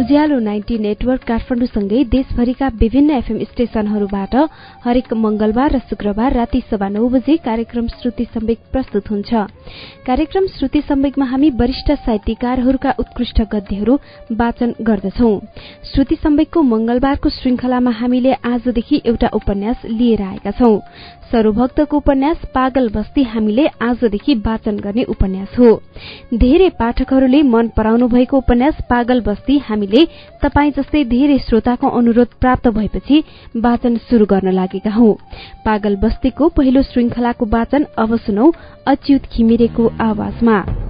उज्यालो ninety network काठमाडौँसँगै देशभरिका विभिन्न FM स्टेशनहरूबाट हरेक मंगलबार र शुक्रबार राति सभा नौ बजे कार्यक्रम श्रुति सम्वेक प्रस्तुत हुन्छ। कार्यक्रम श्रुति सम्वेकमा हामी वरिष्ठ साहित्यकारहरूका उत्कृष्ट गद्यहरू वाचन गर्दछौ। श्रुति सम्वेकको मंगलबारको श्रृंखलामा हामीले आजदेखि एउटा उपन्यास लिएर आएका छौं। सरोभक्तको उपन्यास पागल बस्ती हामीले आजदेखि वाचन गर्ने उपन्यास हो। धेरै पाठकहरूले मन पराउनु भएको उपन्यास पागल बस्ती हामीले तपाई जस्तै धेरै श्रोताको अनुरोध प्राप्त भएपछि वाचन शुरू गर्न लागेका हौ। पागल बस्तीको पहिलो श्रृंखलाको वाचन अब सुनौ अच्युत घिमिरेको आवाजमा।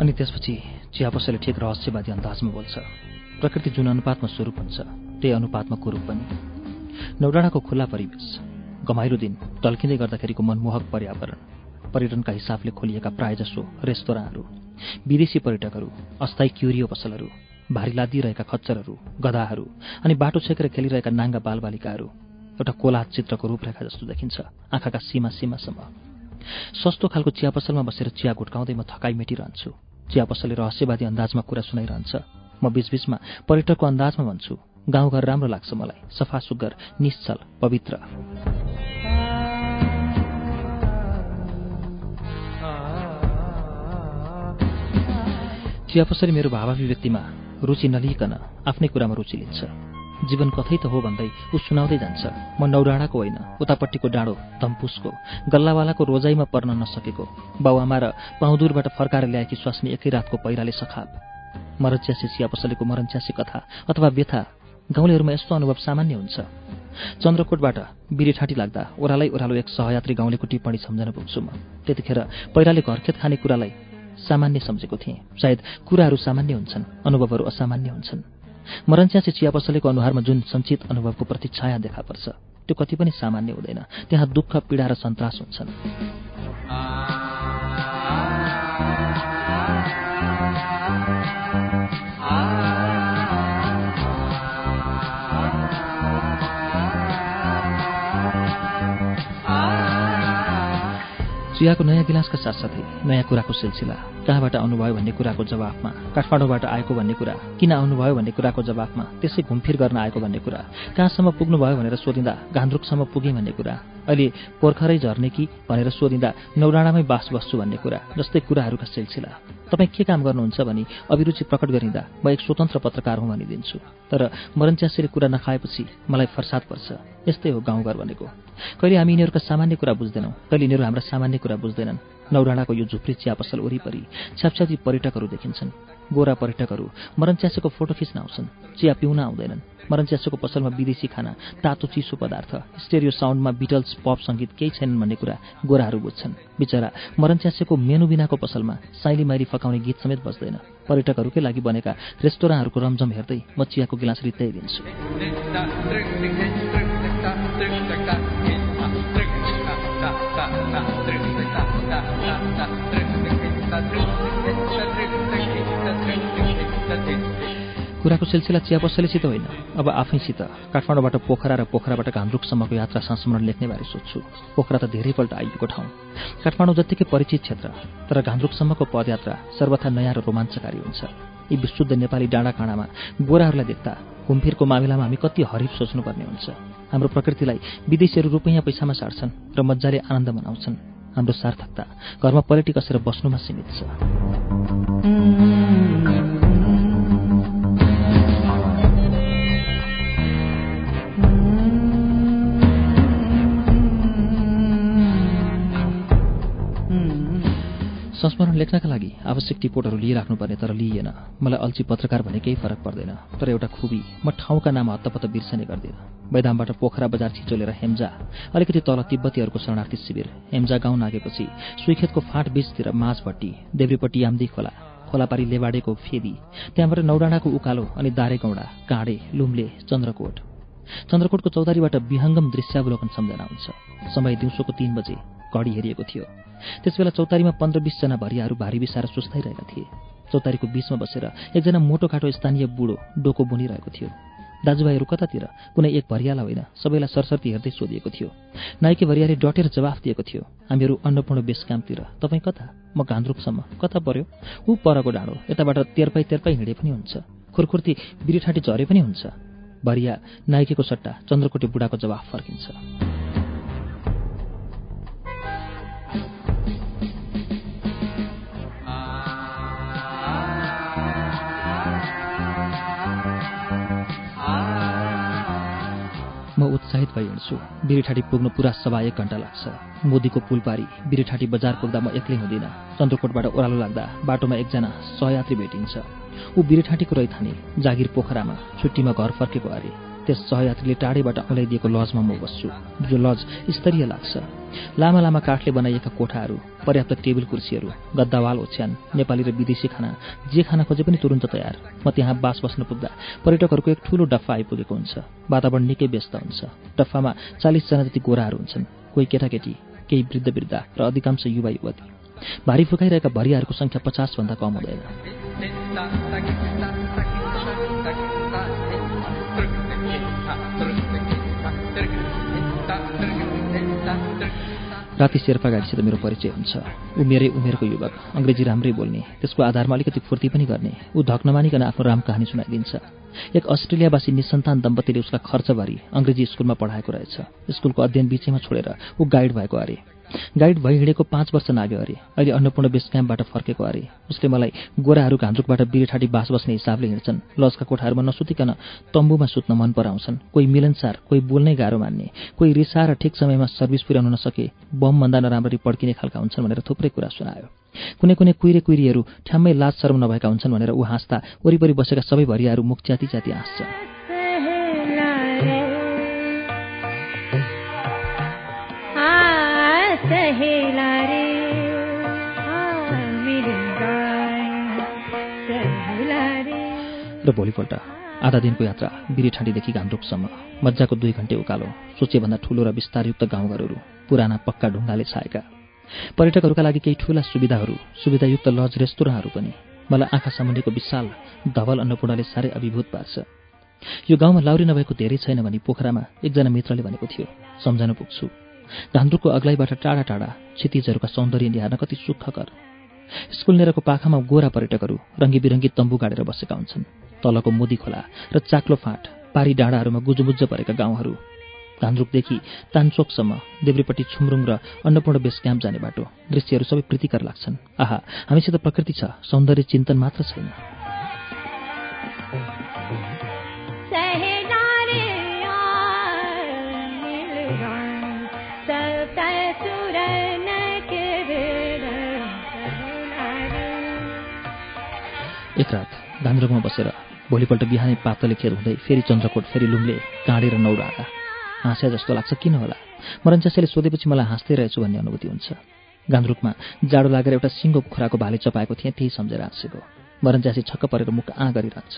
अनि त्यसपछि चिया पसले ठिक रहस्यवादी अन्दाजमा बोल्छ। प्रकृति जुन अनुपातमा स्वरूप हुन्छ त्यही अनुपातमा कुरूप पनि। नौडाँडाको खुल्ला परिवेश गमाइलो दिन टल्किँदै गर्दाखेरिको मनमोहक पर्यावरण पर्यटनका हिसाबले खोलिएका प्रायजसो रेस्तोराँहरू विदेशी पर्यटकहरू अस्थायी क्युरियो पसलहरू भारी लादिरहेका खच्चरहरू गधाहरू अनि बाटो छेकेर खेलिरहेका नाङ्गा बालबालिकाहरू एउटा कोलात चित्रको रूपरेखा जस्तो देखिन्छ आँखाका सीमा सीमासम्म। सस्तो खालको चिया पसलमा बसेर चिया गुटकाउँदै म थकाइ मेटिरहन्छु। चिया पसलले रहस्यवादी अंदाजमा कुरा सुनाइरहन्छ। म बीचबीचमा पर्यटकको अन्दाजमा भन्छु गाउँघर राम्रो लाग्छ मलाई। सफा सुग्घर निश्चल पवित्र। चिया पसले मेरो भावाभिव्यक्तिमा रुचि नलिकन आफ्नै कुरामा रुचि लिन्छ। जीवन कथै त हो भन्दै ऊ सुनाउँदै जान्छ। म नौराडाको होइन उतापट्टिको डाँडो धम्पुसको गल्लावालाको रोजाइमा पर्न नसकेको। बाउआमा र पाउँदुरबाट फर्काएर ल्याएकी स्वास्नी एकै रातको पहिराले सखाप। मरच्यासी चिया पसलेको मरच्यासी कथा अथवा व्यथा गाउँलेहरूमा यस्तो अनुभव सामान्य हुन्छ। चन्द्रकोटबाट बिरीठाटी लाग्दा ओह्रालै ओह्रालो एक सहयात्री गाउँलेको टिप्पणी सम्झन पुग्छु म। त्यतिखेर पहिराले घरखेत खाने कुरालाई सामान्य सम्झेको थिएँ। सायद कुराहरू सामान्य हुन्छन् अनुभवहरू असामान्य हुन्छन्। मरन्च्यासे चिया पसलेको अनुहारमा जुन सञ्चित अनुभवको प्रतिच्छाया देखा पर्छ त्यो कति पनि सामान्य हुँदैन। त्यहाँ दुःख पीडा र सन्तास हुन्छन्। चियाको नयाँ गिलासका साथसाथै नयाँ कुराको सिलसिला। कहाँबाट आउनुभयो भन्ने कुराको जवाफमा काठमाडौँबाट आएको भन्ने कुरा किन आउनुभयो भन्ने कुराको जवाफमा त्यसै घुमफिर गर्न आएको भन्ने कुरा कहाँसम्म पुग्नुभयो भनेर सोधिँदा गान्ध्रुकसम्म पुगेँ भन्ने कुरा अहिले पोर्खरै झर्ने कि भनेर सोधिँदा नौराणामै बास बस्छु भन्ने कुरा जस्तै कुराहरूका सिलसिला। तपाईँ के काम गर्नुहुन्छ भनी अभिरुचि प्रकट गरिँदा म एक स्वतन्त्र पत्रकार हुँ भनिदिन्छु। तर मरन्च्यासेरी कुरा नखाएपछि मलाई फर्साद पर्छ। यस्तै हो गाउँघर भनेको। कहिले हामी यिनीहरूका सामान्य कुरा बुझ्दैनौँ कहिले यिनीहरू हाम्रा सामान्य कुरा बुझ्दैनन्। नौराणाको यो झुप्री चिया पसल वरिपरि छ्यापछ्यापी पर्यटकहरू देखिन्छन्। गोरा पर्यटकहरू मरनच्यासेको फोटो खिच्न आउँछन्। चिया पिउन आउँदैनन्। मरनच्यासेको पसलमा विदेशी खाना तातो चिसो पदार्थ स्टेरियो साउन्डमा बिटल्स पप सङ्गीत केही छैनन् भन्ने कुरा गोराहरू बुझ्छन्। बिचरा मरनच्यासेको मेनु बिनाको पसलमा साइली माइली फकाउने गीत समेत बस्दैन पर्यटकहरूकै लागि बनेका रेस्टुराँहरूको रमझम हेर्दै म चियाको गिलास रित्दै कुराको सिलसिला चिया पसलेसित होइन। अब आफैसित काठमाडौँबाट पोखरा र पोखराबाट घान्द्रुकसम्मको यात्रा संस्मरण लेख्ने बारे सोध्छु। पोखरा त धेरैपल्ट आइएको ठाउँ। काठमाडौँ जत्तिकै परिचित क्षेत्र तर घान्द्रुकसम्मको पदयात्रा सर्वथा नयाँ र रोमाञ्चकारी हुन्छ। यी विशुद्ध नेपाली डाँडा काँडामा गोराहरूलाई देख्दा घुमफिरको मामिलामा हामी कति हरिफ सोच्नुपर्ने हुन्छ। हाम्रो प्रकृतिलाई विदेशीहरू रुपैयाँ पैसामा साट्छन् र मजाले आनन्द मनाउँछन्। हाम्रो सार्थकता घरमा पलेटी कसेर बस्नुमा सीमित छ। संस्मरण लेख्नका लागि आवश्यक टिपोटहरू लिइराख्नुपर्ने तर लिइएन। मलाई अल्छी पत्रकार भने केही फरक पर्दैन तर एउटा खुबी म ठाउँका नाम हत्तपत्त बिर्सने गर्दिनँ। बैदामबाट पोखरा बजार छिचोलेर हेम्जा अलिकति तल तिब्बतीहरूको शरणार्थी शिविर हेम्जा गाउँ नागेपछि सुइखेतको फाँट बीचतिर माझभट्टी देब्रीपट्टि याम्दी खोला खोलापारी लेबाडेको फेदी त्यहाँबाट नौडाँडाको उकालो अनि दारेगौडा काँडे लुम्ले चन्द्रकोट। चन्द्रकोटको चौतारीबाट विहङ्गम दृश्यावलोकन सम्झना हुन्छ। समय दिउँसोको तीन बजे। कडी हेरिएको थियो। त्यसबेला चौतारीमा पन्ध्र बिसजना भरियाहरू भारी बिसाएर सुस्ताइरहेका थिए। चौतारीको बिचमा बसेर एकजना मोटो काटो स्थानीय बुढो डोको बुनिरहेको थियो। दाजुभाइहरू कतातिर? कुनै एक भरियाला होइन। सबैलाई सरसर्ती हेर्दै सोधिएको थियो। नाइके भरियाले डटेर जवाफ दिएको थियो। हामीहरू अन्नपूर्ण बेस क्याम्पतिर तपाईँ कता? म घान्द्रुकसम्म कता पर्यो? ऊ परको डाँडो। यताबाट तेर्पाई तेर्पाई हिँडे पनि हुन्छ। खुरखुर्ती बिरिठाटी झरे पनि हुन्छ। भरिया नाइकेको सट्टा चन्द्रकोटी बुढाको जवाफ फर्किन्छ। म उत्साहित भइ हिँड्छु। बिरेठाटी पुग्नु पुरा सभा एक घन्टा लाग्छ। मोदीको पुल पारी बिरेठाटी बजार पुग्दा म एक्लै हुँदिनँ। चन्द्रकोटबाट ओह्रालो लाग्दा बाटोमा एकजना सहयात्री भेटिन्छ। ऊ बिरेठाटीको रैथाने जागिर पोखरामा छुट्टीमा घर फर्केको अरे। त्यस सहयात्रीले टाढेबाट औलाइदिएको लजमा म बस्छु। जो लज स्तरीय लाग्छ लामा लामा काठले बनाइएका कोठाहरू पर्याप्त टेबल कुर्सीहरू गद्दावाल ओछ्यान नेपाली र विदेशी खाना जे खाना खोजे पनि तुरन्त तयार। म त्यहाँ बास बस्न पुग्दा पर्यटकहरूको एक ठूलो डफा आइपुगेको हुन्छ। वातावरण निकै व्यस्त हुन्छ। डफामा चालिसजना जति गोराहरू हुन्छन् कोही केटाकेटी केही वृद्ध वृद्ध र अधिकांश युवा युवती। भारी फुकाइरहेका भरियाहरूको सङ्ख्या पचासभन्दा कम हुँदैन। राति शेर्पा गाडीसित मेरो परिचय हुन्छ। ऊ मेरै उमेरको युवक अङ्ग्रेजी राम्रै बोल्ने त्यसको आधारमा अलिकति फुर्ती पनि गर्ने ऊ धक नमानिकन आफ्नो राम कहानी सुनाइदिन्छ। एक अस्ट्रेलियावासी निसन्तान दम्पतिले उसलाई खर्चभरि अङ्ग्रेजी स्कुलमा पढाएको रहेछ। स्कुलको अध्ययन बिचैमा छोडेर ऊ गाइड भएको अरे। गाइड भइ हिँडेको पाँच वर्ष नाग्यो अरे। अहिले अन्नपूर्ण बेस क्याम्पबाट फर्केको अरे। उसले मलाई गोराहरू घान्द्रुकबाट बिरेठाटी बास बस्ने हिसाबले हिँड्छन्। लजका कोठाहरूमा नसुतिकन तम्बुमा सुत्न मन पराउँछन्। कोही मिलनसार कोही बोल्नै गाह्रो मान्ने कोही रिसा र ठिक समयमा सर्भिस पुर्याउन नसके बमभन्दा नराम्ररी पड्किने खालका हुन्छन् भनेर थुप्रै कुरा सुनायो। कुनै कुनै कुहिरे कुहिरीहरू ठ्याम्मै लाज शर्म नभएका हुन्छन् भनेर ऊ हाँस्दा वरिपरि बसेका सबै भरियाहरू मुख च्याति च्याति हाँस्छन्। र भोलिपल्ट आधा दिनको यात्रा बिरेठाँडीदेखि घान्द्रुकसम्म मजाको दुई घन्टे उकालो सोचेभन्दा ठुलो र विस्तारयुक्त गाउँघरहरू पुराना पक्का ढुङ्गाले छाएका। पर्यटकहरूका लागि केही ठुला सुविधाहरू सुविधायुक्त लज रेस्तोराँहरू पनि। मलाई आँखा सामुन्नेको विशाल धवल अन्नपूर्णले साह्रै अभिभूत पार्छ। यो गाउँमा लाउरी नभएको धेरै छैन भने पोखरामा एकजना मित्रले भनेको थियो। सम्झन पुग्छु। घान्द्रुकको अग्लाइबाट टाढा टाढा क्षितिजहरूका सौन्दर्य निहार्न कति सुखकर। स्कुल नेरको पाखामा गोरा पर्यटकहरू रङ्गी बिरङ्गी तम्बु गाडेर बसेका हुन्छन्। तलको मोदी खोला र चाक्लो फाँट पारी डाँडाहरूमा गुजुमुज्ज परेका गाउँहरू। धान्द्रुकदेखि तानचोकसम्म देब्रेपट्टि छुमरुङ र अन्नपूर्ण बेस क्याम्प जाने बाटो। दृश्यहरू सबै प्रीतिकर लाग्छन्। आहा हामीसित प्रकृति छ सौन्दर्य चिन्तन मात्र छैन। एक रात धान्द्रुकमा बसेर भोलिपल्ट बिहानै पातले खेर हुँदै फेरि चन्द्रकोट फेरि लुम्ले काँडेर नौडाँदा हाँस्या जस्तो लाग्छ किन होला? मरन्चासेले सोधेपछि मलाई हाँस्दै रहेछु भन्ने अनुभूति हुन्छ। गान्द्रुकमा जाडो लागेर एउटा सिङ्गो कुखुराको भाले चपाएको थिएँ त्यही सम्झेर हाँसेको। मरन्चासे छक्क परेर मुख आँ गरिरहन्छ।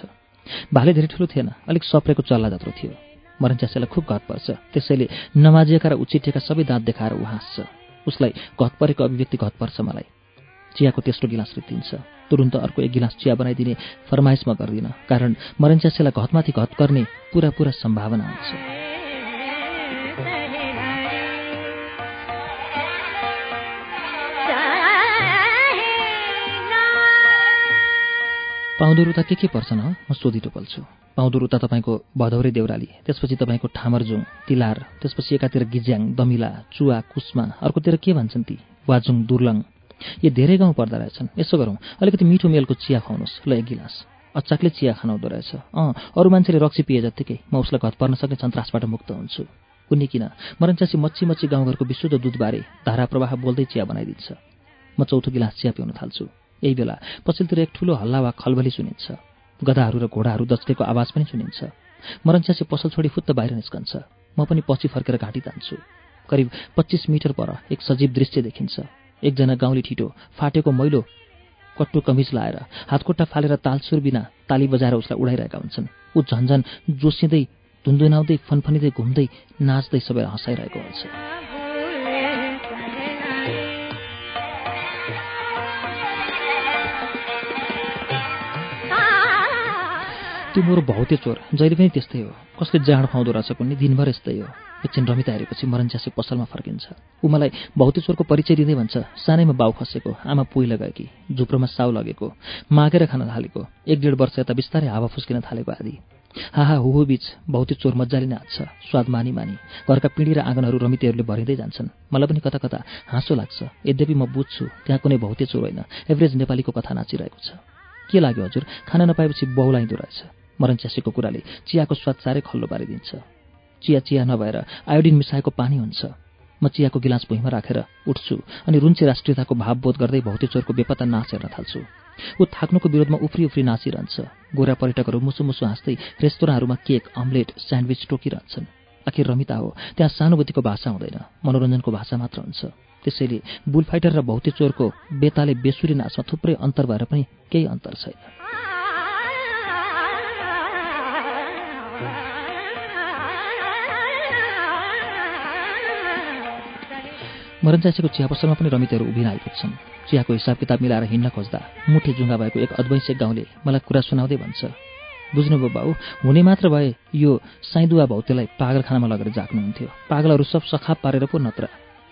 भाले धेरै ठुलो थिएन अलिक सप्रेको चल्ला जत्रो थियो। मरन्चासेलाई खुब घत पर्छ। त्यसैले नमाजिएका र उचिटिएका सबै दाँत देखाएर ऊ हाँस्छ। उसलाई घत परेको अभिव्यक्ति घत पर्छ मलाई। चियाको तेस्रो गिलास रित्तिन्छ तुरुन्त अर्को एक गिलास चिया बनाइदिने फरमाइसमा गर्दिनँ कारण मरन्च्यासेलाई घतमाथि घत गर्ने पुरा पुरा सम्भावना हुन्छ। पाउँदुरु त के के पर्छन् म सोधिटो पल्छु। पाउँदुरु त तपाईँको भदौरे देउराली त्यसपछि तपाईँको ठामरजुङ तिलार त्यसपछि एकातिर गिज्याङ दमिला चुवा कुस्मा अर्कोतिर के भन्छन् ती? वाजुङ दुर्लङ यो धेरै गाउँ पर्दा रहेछन्। यसो गरौँ। अलिकति मिठो मेलको चिया खुवाउनुहोस्। ल एक गिलास। अचाकले चिया खानाउँदो रहेछ। अँ अरू मान्छेले रक्सी पिए जत्तिकै म उसलाई घर पर्न सक्ने सन्तासबाट मुक्त हुन्छु। कुनै किन? मरन्चासी मच्छी मच्छी गाउँघरको विशुद्ध दुधबारे धारा प्रवाह बोल्दै चिया बनाइदिन्छ। म चौथो गिलास चिया पिउन थाल्छु। यही बेला पछिल्तिर एक ठुलो हल्ला वा खलबली सुनिन्छ। गधाहरू र घोडाहरू दचकेको आवाज पनि सुनिन्छ। मरन्च्यासी पसल छोडी फुत्त बाहिर निस्कन्छ। म पनि पछि फर्केर घाँटी तान्छु। करिब पच्चिस मिटर पर एक सजीव दृश्य देखिन्छ। एकजना गाउँले ठिटो फाटेको मैलो कट्टु कमिज लाएर हातखुट्टा फालेर तालसुर बिना ताली बजाएर उसलाई उडाइरहेका हुन्छन्। ऊ झन्झन जोसिँदै धुन्दुनाउँदै फनफनिँदै घुम्दै नाच्दै सबैलाई हँसाइरहेको हुन्छ। त्यो मोरो भौते चोर। जहिले पनि त्यस्तै हो। कसले जाँड खुवाउँदो रहेछ कुनै दिनभर यस्तै हो। एकछिन रमिता हेरेपछि मरन्च्यासे पसलमा फर्किन्छ। ऊ मलाई भौते चोरको परिचय दिँदै भन्छ सानैमा बाउ खसेको आमा पुइ लगाएकी झुप्रोमा साउ लगेको मागेर खान थालेको एक डेढ वर्ष यता बिस्तारै हावा फुस्किन थालेको आदि। हाहा हुहु बिच भौते चोर मजाले नाच्छ स्वाद मानी मानी। घरका पिँढी र आँगनहरू रमितेहरूले भरिँदै जान्छन्। मलाई पनि कता कता हाँसो लाग्छ। यद्यपि म बुझ्छु त्यहाँ कुनै भौते चोर होइन। एभरेज नेपालीको कथा नाचिरहेको छ। के लाग्यो हजुर? खाना नपाएपछि बहुलाइँदो रहेछ। मरन च्यासीको कुराले चियाको स्वाद साह्रै खल्लो पारिदिन्छ। चिया चिया नभएर आयोडिन मिसाएको पानी हुन्छ। म चियाको गिलास भुइँमा राखेर उठ्छु अनि रुन्चे राष्ट्रियताको भावबोध गर्दै भौते चोरको बेपत्ता नाच हेर्न थाल्छु। ऊ थाक्नुको विरोधमा उफ्री उफ्री नाचिरहन्छ। गोरा पर्यटकहरू मुसु मुसु हाँस्दै रेस्तोराँहरूमा केक अम्लेट स्यान्डविच टोकिरहन्छन्। आखिर रमिता हो त्यहाँ सानुभूतिको भाषा हुँदैन मनोरञ्जनको भाषा मात्र हुन्छ। त्यसैले बुलफाइटर र भौते चोरको बेताले बेसुरी नाचमा थुप्रै अन्तर भएर पनि केही अन्तर छैन। मरन्चासीको चिया पसलमा पनि रमितहरू उभिन आइपुग्छन् चियाको हिसाब किताब मिलाएर हिँड्न खोज्दा मुठी जुङ्गा भएको एक अद्वैंशे गाउँले मलाई कुरा सुनाउँदै भन्छ। बुझ्नुभयो बाउ हुने मात्र भए यो साइदुवा भौतेलाई पागलखानामा लगेर जाग्नुहुन्थ्यो पागलहरू सब सखाप पारेर पो नत्र।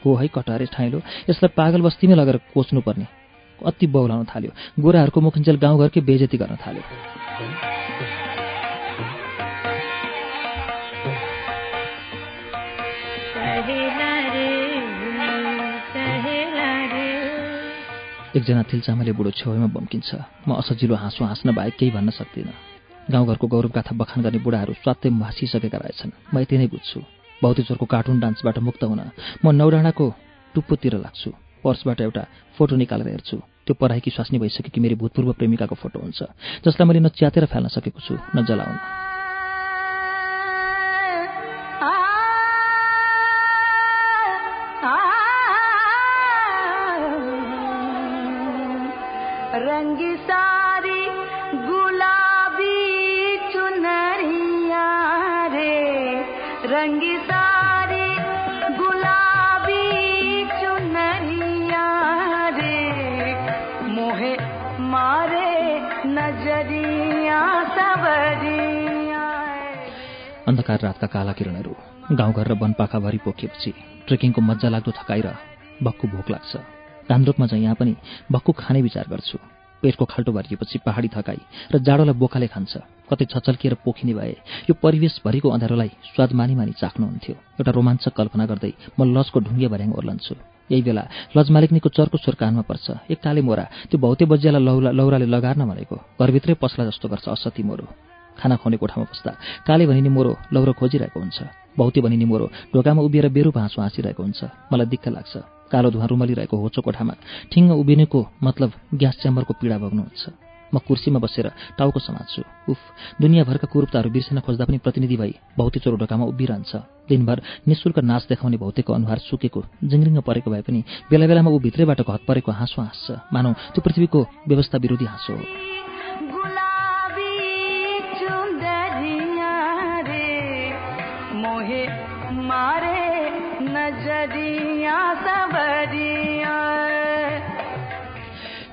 हो है कटारे ठाइलो यसलाई पागल बस्तीमै लगेर कोच्नुपर्ने। अति बौलाउन थाल्यो। गोराहरूको मुखिन्जेल गाउँघरकै बेजेती गर्न थाल्यो। एकजना थिल्चामाले बुढो छेउमा बम्किन्छ। म असजिलो हाँसो हाँस्न बाहेक केही भन्न सक्दिनँ। गाउँघरको गौरवगाथा बखान गर्ने बुढाहरू स्वात्तै भाँसिसकेका रहेछन्। म यति नै बुझ्छु। भौतिचोरको कार्टुन डान्सबाट मुक्त हुन म नौडाँडाको टुप्पोतिर लाग्छु। पर्सबाट एउटा फोटो निकालेर हेर्छु। त्यो पढाइकी स्वास्नी भइसकेकी मेरो भूतपूर्व प्रेमिकाको फोटो हुन्छ जसलाई मैले न च्यातेर फाल्न सकेको छु न जलाउन। अन्धकार रातका काला किरणहरू गाउँघर र वनपाखाभरि पोखिएपछि ट्रेकिङको मजा लाग्दो थकाइ र भक्कु भोक लाग्छ। धान्द्रोपमा चाहिँ यहाँ पनि भक्कु खाने विचार गर्छु। पेटको खाल्टो भरिएपछि पहाडी थकाई र जाडोलाई बोकाले खान्छ। कतै छचल्किएर पोखिने भए यो परिवेशभरिको अँध्यारोलाई स्वाद मानी मानी चाख्नुहुन्थ्यो। एउटा रोमाञ्चक कल्पना गर्दै म लजको ढुङ्गे भर्याङ ओर्लन्छु। यही बेला लज मालिकनीको चर्को स्वर कानमा पर्छ। एक काले मोरा त्यो भौते बजियालाई लौरा लौराले लगार्न भनेको। घरभित्रै पसला जस्तो गर्छ असती मोरो। खाना खुवाउने कोठामा बस्दा काले भनिने मोरो लौरो खोजिरहेको हुन्छ। भौते भनिने मोरो ढोकामा उभिएर बेरु भाँसो हाँसिरहेको हुन्छ। मलाई दिक्क लाग्छ। कालो धुवा रुमलिरहेको होचो कोठामा ठिङ्ग उभिनेको मतलब ग्यास च्याम्बरको पीडा भोग्नुहुन्छ। म कुर्सीमा बसेर टाउको समात्छु। उफ दुनियाँभरका कुरूपताहरू बिर्सिन खोज्दा पनि प्रतिनिधि भई भौते चोरो ढोकामा उभिरहन्छ। दिनभर निशुल्क नाच देखाउने भौतेको अनुहार सुकेको जिङ्रिङ्ग परेको भए पनि बेला बेलामा ऊ भित्रैबाट घत परेको हाँसो हाँस्छ। मानौ त्यो पृथ्वीको व्यवस्था विरोधी हाँसो हो।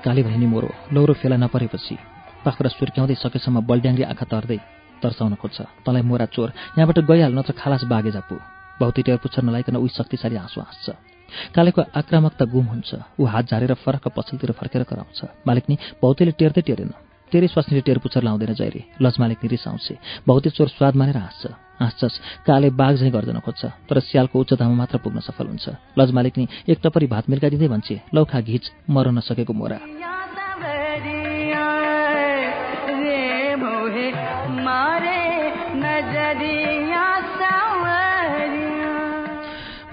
काली भैनी मोरो लौरो फेला नपरेपछि पाखुरा सुर्क्याउँदै सकेसम्म बल्ड्याङ्ग्री आँखा तर्दै तर्साउन खोज्छ। तँलाई मोरा चोर यहाँबाट गइहाल नत्र खालास बागे जापु। भौती टेर पुच्छ नलाइकन उही शक्तिशाली हाँसो हाँस्छ। कालेको आक्रामकता गुम हुन्छ। ऊ हात झारेर फरक पछिल्तिर फर्केर कराउँछ। मालिकनी भौतीले टेर्दै टेरेन। तेरै स्वास्नीले टेर पुच्छर लाउँदैन जैरे लज मालिकनी रिसाउँछ भौते चोर स्वाद मानेर हाँस्छ। हाँस्छस्। काले बाघ झैँ गर्दैन खोज्छ। तर स्यालको उच्चतामा मात्र पुग्न सफल हुन्छ। लज मालिकनी एक टपरी भात मिर्काइदिँदै भन्छे लौखा घिच मर नसकेको मोरा।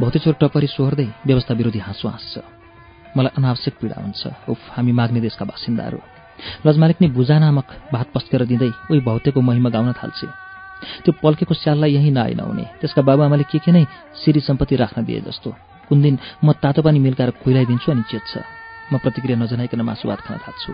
भौतेचोर टपरी सोहोर्दै व्यवस्था विरोधी हाँसो हाँस्छ। मलाई अनावश्यक पीडा हुन्छ। उफ हामी माग्ने देशका बासिन्दाहरू। लजमालिक नै बुझा नामक भात पस्केर दिँदै उही भौतेको महिमा गाउन थाल्छे। त्यो पल्केको स्याललाई यहीँ नआइ नहुने त्यसका बाबुआमाले के के नै सिरी सम्पत्ति राख्न दिए जस्तो। कुन दिन म तातो पानी मिल्काएर खुइलाइदिन्छु अनि चेत्छ म प्रतिक्रिया नजनाइकन मासु भात खान थाल्छु।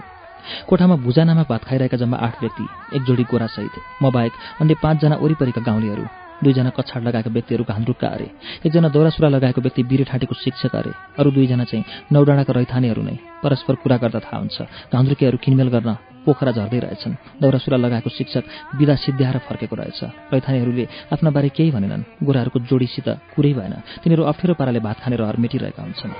कोठामा भुजानामा भात खाइरहेका जम्मा आठ व्यक्ति एक जोडी गोरासहित म बाहेक अन्य पाँचजना वरिपरिका गाउँलेहरू। दुईजना कछाड लगाएका व्यक्तिहरू घान्द्रुक्का अरे एकजना दौरासुरा लगाएको व्यक्ति बिरेठाँटीको शिक्षक अरे अरू दुईजना चाहिँ नौडाँडाका रैथानेहरू नै परस्पर कुरा गर्दा थाहा हुन्छ घान्द्रुकेहरू किनमेल गर्न पोखरा झर्दै रहेछन्। दौरासुरा लगाएको शिक्षक विदा सिद्ध्याएर फर्केको रहेछ। रैथानेहरूले आफ्ना बारे केही भनेनन् गोराहरूको जोडीसित कुरै भएन। तिनीहरू अप्ठ्यारो पाराले भात खाने रहर मेटिरहेका हुन्छन्।